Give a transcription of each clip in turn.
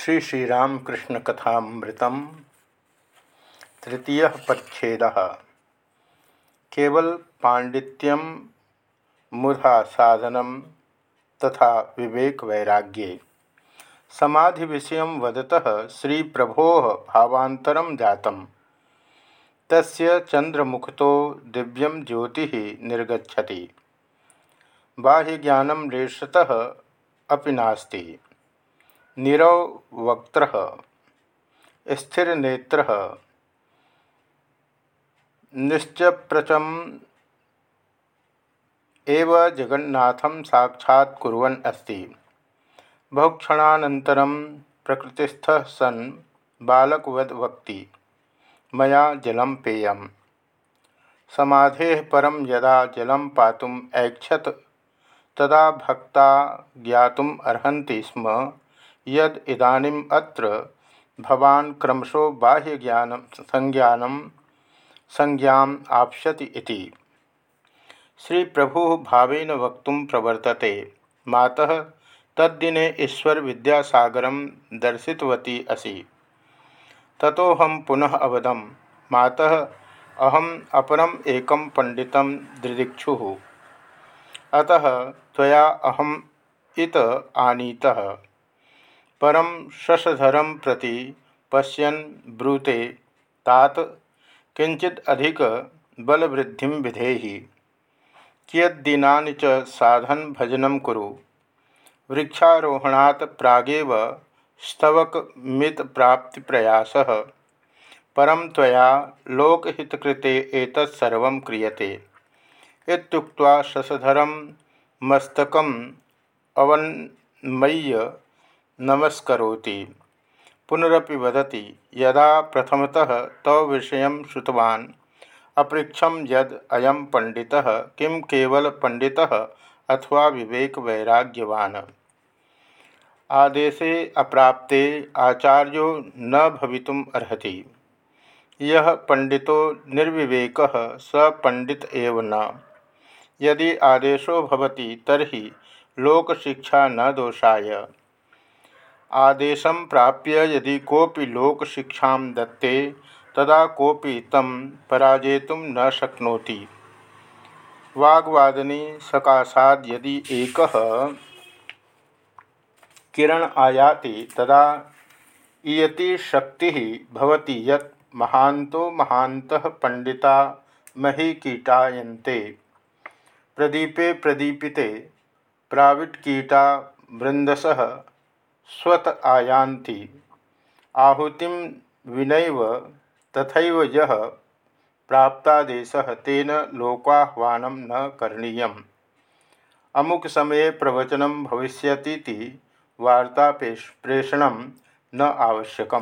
श्री श्री श्रीरामकृष्ण कथामृतम। तृतीय परिच्छेद। केवल पांडित्यम मुधा साधनम तथा विवेक वैराग्ये। समाधि विषय वदतः श्री प्रभो भावांतरम जातम। तस्य चंद्रमुखतो दिव्यम ज्योति निर्गछति बाह्य ज्ञानम रेशतः अपि नास्ति। निरवक्त्र स्थिर नेत्र निश्चप्रचम एव जगन्नाथ साक्षात्कुर्वन् अस्ति। बहुक्षणानन्तरं प्रकृतिस्थ सन् बालकवद वक्ति मया जलं पेयम्। समाधेः परं यदा जलं पातुम् ऐक्षत, तदा भक्ता ज्ञातुम् अर्हन्ति स्म। यद इदानीम अत्र भवान क्रमशो बाह्य ज्ञान संज्ञान संज्ञा इति। श्री प्रभु भावेन वक्त प्रवर्तते। मातः तद्दिने ईश्वर विद्यासागर दर्शितवती असी। ततोहम पुनः अवदम, माता अहम अपरम एकम पंडित दिदिक्षु अतः त्वया अहम इत आनीतः। परम शशधरम प्रति पश्यन ब्रूते, तात किंचित अधिक बलवृद्धि विधेहि। कियदीना च साधन भजन कुरु। वृक्षारोहणा प्रागेव स्तवक मित प्राप्ति प्रयास। परम तया लोकहितकृते एतत्सर्व क्रियते। इत्युक्त्वा शशधरम मस्तकम अवन्मय्य नमस्करोति। पुनरपि वदति, यदा प्रथमतः तव विषय श्रुतवान् अपृक्षम यद अयम पंडितः किं केवल पंडितः अथवा विवेक वैराग्यवान्। आदेशे अप्राप्ते आचार्यो न भवितुम अर्हति। निर्विवेकः, स पंडित एव न। यदि आदेशो भवति तर्हि लोकशिक्षा न दोषाय। आदेश प्राप्य यदि कोपि लोकशिक्षा दत्ते, तदा कोपि तम पराजेतुं न शक्नोति। वाग्वादनी सकाशाद यदि एक किरण आयाति, तदा इयति शक्ति भवति यत् महान्तो महान्तः पंडिता महीकीटायन्ते प्रदीपे प्रदीपिते प्राविट्कीटा वृंदसः स्वत आयान्ति। आहुति विनैव तथैव यः प्राप्तादेशः तेन लोकाह्वान न करणीय अमुक समय प्रवचन भविष्यतीति वार्ता प्रेषण न आवश्यक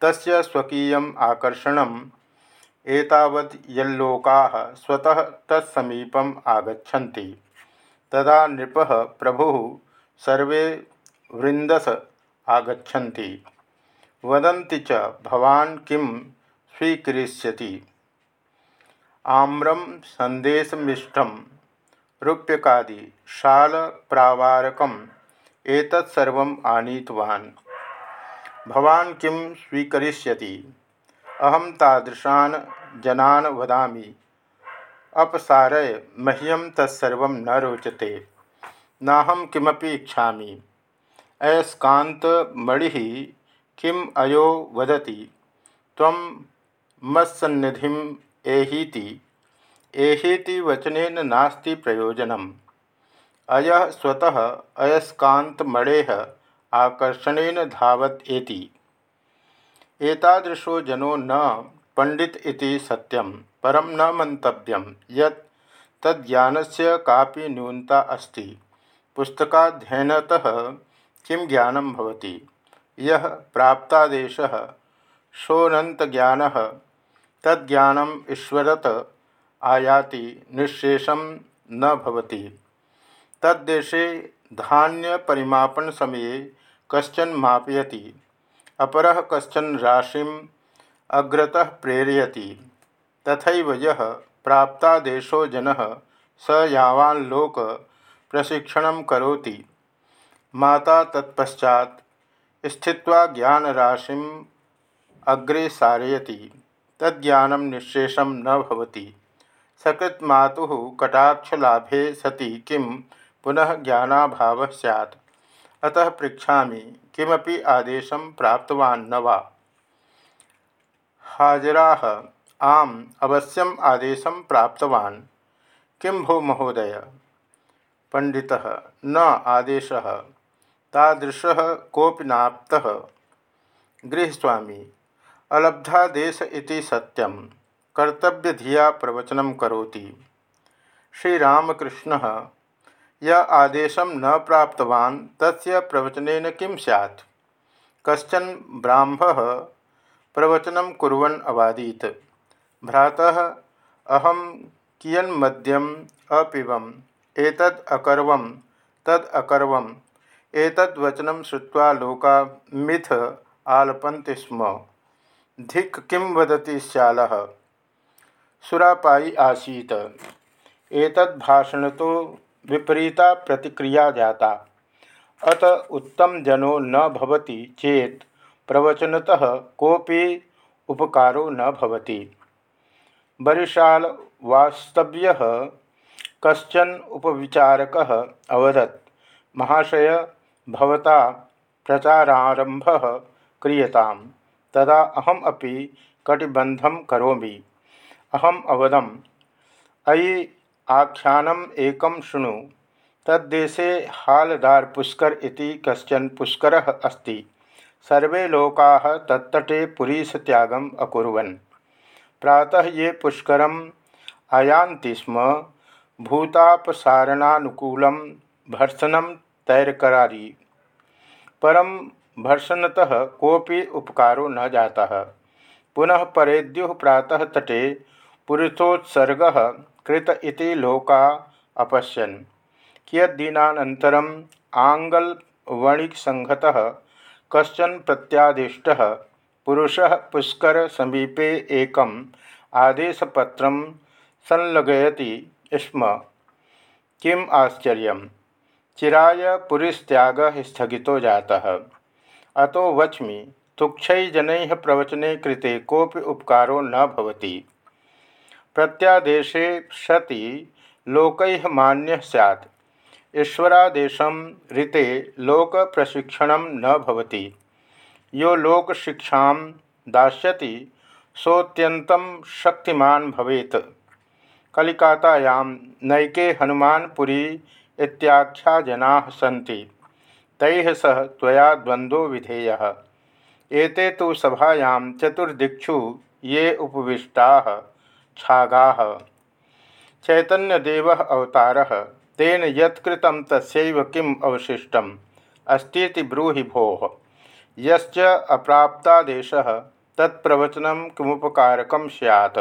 तस्य स्वकीयम् आकर्षणम् एतावत् यल्लोकाः स्वतः तत्समीपम् आगच्छन्ति। तदा नृपः प्रभुः सर्वे वृंदस आगछति वदन्ति च, भवान् किं स्वीकरिष्यति? आम्रम सन्देशमिष्टं। रूप्यकादि आनीतवान्। भवान् किं स्वीकरिष्यति? अहं तादृशान् जनान् वदामि। अपसारय, मह्यं तत्सर्वं न रोचते। नाहं किमपि इच्छामि। अयस्कान्तमणि किम अयो वदति? तम मत्सन्निधिम एहीति। एहीति वचनेन नास्ति प्रयोजनम। अय स्वतः अयस्कान्तमणेः आकर्षणेन धावत एति। एतादृशो जनो न पंडित इति सत्यम परम न मंतव्यम यत् तज्ज्ञानस्य कापि न्यूनता अस्ति। पुस्तकाध्ययनतः किं ज्ञानम भवति? यह प्राप्तादेश सोनंत ज्ञान तज्ज्ञानम ईश्वरत आयाति निशेषम न भवति। तद्देशे धान्य परिमापन समये कश्चन मापयति, अपरः कश्चन राशिम अग्रतः प्रेरयति। तथैव यः प्राप्तादेशो जनः स यावान् लोक माता तत्पश्चात स्थित्वा ज्ञानराशिम् अग्रे सारयति। तज्ज्ञानं निःशेषं न भवति। सकृत मातुः कटाक्षलाभे सति किं पुनः ज्ञानाभावः स्यात्। अतः पृच्छामि, किमपि आदेशं प्राप्तवान् न हाजराः, आम्, अवश्यम् आदेशं प्राप्तवान्। किं भो महोदय? पंडितः न आदेशः। तादृशः कोऽपि नाप्तः। गृहस्वामी अलब्धादेश इति कर्तव्य कर्तव्यधिया प्रवचन करोति। श्रीरामकृष्णः, य आदेश न प्राप्तवान्, तस्य प्रवचनेन किं स्यात्? कश्चन ब्राह्मः प्रवचनं कुर्वन् अवादीत्। भ्रातः, अहं कियन्मद्यम् अपिबम् एतद् अकर्वं तद् अकर्वम् एतद्वचनं श्रुत्वा लोका मिथ आलपन्ति स्म। धिक् किं वदति श्यालः? सुरापायी आसीत्। एतद्भाषणतो विपरीता प्रतिक्रिया जाता। अत उत्तम जनो न भवति चेत प्रवचनतः कोपि उपकारो न भवति। बरिशाल वास्तव्य कशन उपविचारक अवदत्। महाशय भवता प्रचारारंभ क्रियताम। तदा अहम अपि कटिबंधम करोमि। अहम अवदम अयि आख्यानम एकम शुणु। तद्देशे हालदार पुष्कर इति कश्चन पुष्कर अस्ति। सर्वे लोकाः तत्तटे पुरीशत्यागम् अकुर्वन्। प्रातः ये पुष्कर आयान्ति स्म भूतापसारणानुकूल भर्सन तैरकरारी। परम भर्सनतः कोपी उपकारो न जाता। पुनः परेद्यु प्रातः तटे पुरुषोत्सर्ग कृत इति लोका अपश्यन्। कियद्दिनानन्तरम् आङ्गलवणिक्सङ्घतः कश्चन प्रत्यादिष्टः पुरुषः पुष्कर समीपे एकम् आदेशपत्रं संलग्नयति स्म। किम् आश्चर्य चिराय पुरीस्त्यागः स्थगितो जातः। अतो वच्मि तुक्षैजनैः प्रवचने कृते कोऽपि उपकारो न भवति। प्रत्यादेशे सति लोक मान्यः स्यात्। ईश्वरादेशं ऋते लोकप्रशिक्षणं न भवति। यो लोक शिक्षा दास्यति सोत्यंतम शक्तिमान भवेत। कलिकातायां नैके हनुमानपुरी इत्याख्या जना सन्ति। तैः सह त्वया द्वंद्वो विधेयः। एते तो सभायां चतुर्दिक्षु ये उपविष्टाः, छागाः। चैतन्यदेवः अवतारः, तेन यत्कृतं तस्यैव किम् अवशिष्टम्? अस्तीति ब्रूहि भो। यश्च अप्राप्तादेशः, तत्प्रवचनं किमुपकारकं स्यात्?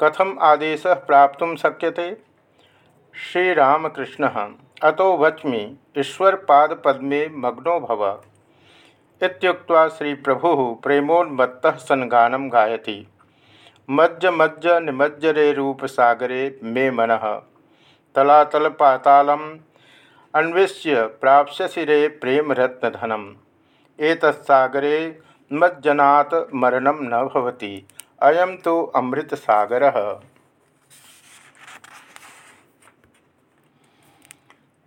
कथम आदेशः प्राप्तुं शक्यते? श्रीरामकृष्णः, अतो वच्मि, ईश्वरपादपद्मे मग्नो भव इत्युक्त्वा श्रीप्रभुः प्रेमोन्मत्तः सन् गानं गायति। मज्ज मज्ज निमज्जरे रूपसागरे मे मनः। तलातलपातालम् अन्विष्य प्राप्स्यसि रे प्रेमरत्नधनम् एतत्सागरे मज्जनात् मरणं न भवति। तो अमृतसागरः।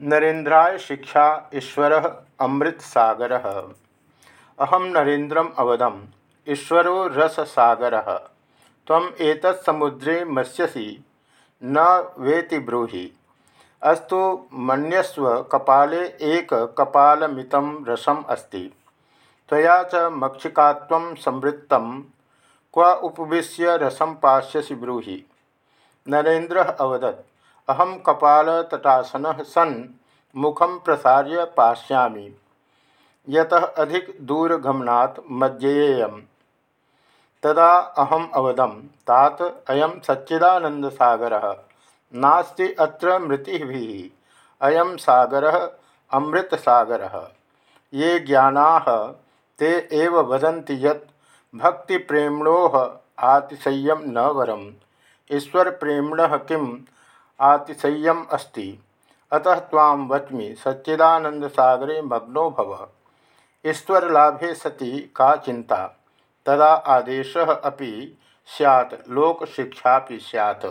नरेन्द्राय शिक्षा ईश्वर अमृतसागर अहम नरेन्द्रम अवदम, ईश्वरो रससागर तम एतत्समुद्रे मत्स्यसि न वेति ब्रूहि। अस्तु मन्यस्व कपाले एक कपालमितं रसम अस्ति। तया च मक्षिकात्वं संवृत्तं, क्व उपविश्य रसम पाश्यसि ब्रूहि। नरेन्द्र अवदत्। अहम कपालतटासन सन् मुखम प्रसार्य पाश्यामि यतः अधिक दूरगमनात् मज्जेयम्। तदा अहम अवदम, तात अयम सच्चिदानंदसागर नास्ति अत्र मृतिभिः। अयम सागर अमृतसागर। ये ज्ञानाः, ते एव वदन्ति यत् भक्तिप्रेम्णोः आतिशय्यं न वरम्। ईश्वरप्रेम्णः किम्? आतिशय्यम् अस्ति। अतः तां वच्मि, सच्चिदानन्दसागरे मग्नो भव। ईश्वरलाभे सति का चिंता तदा आदेश अभी सैत् लोकशिक्षा सैत्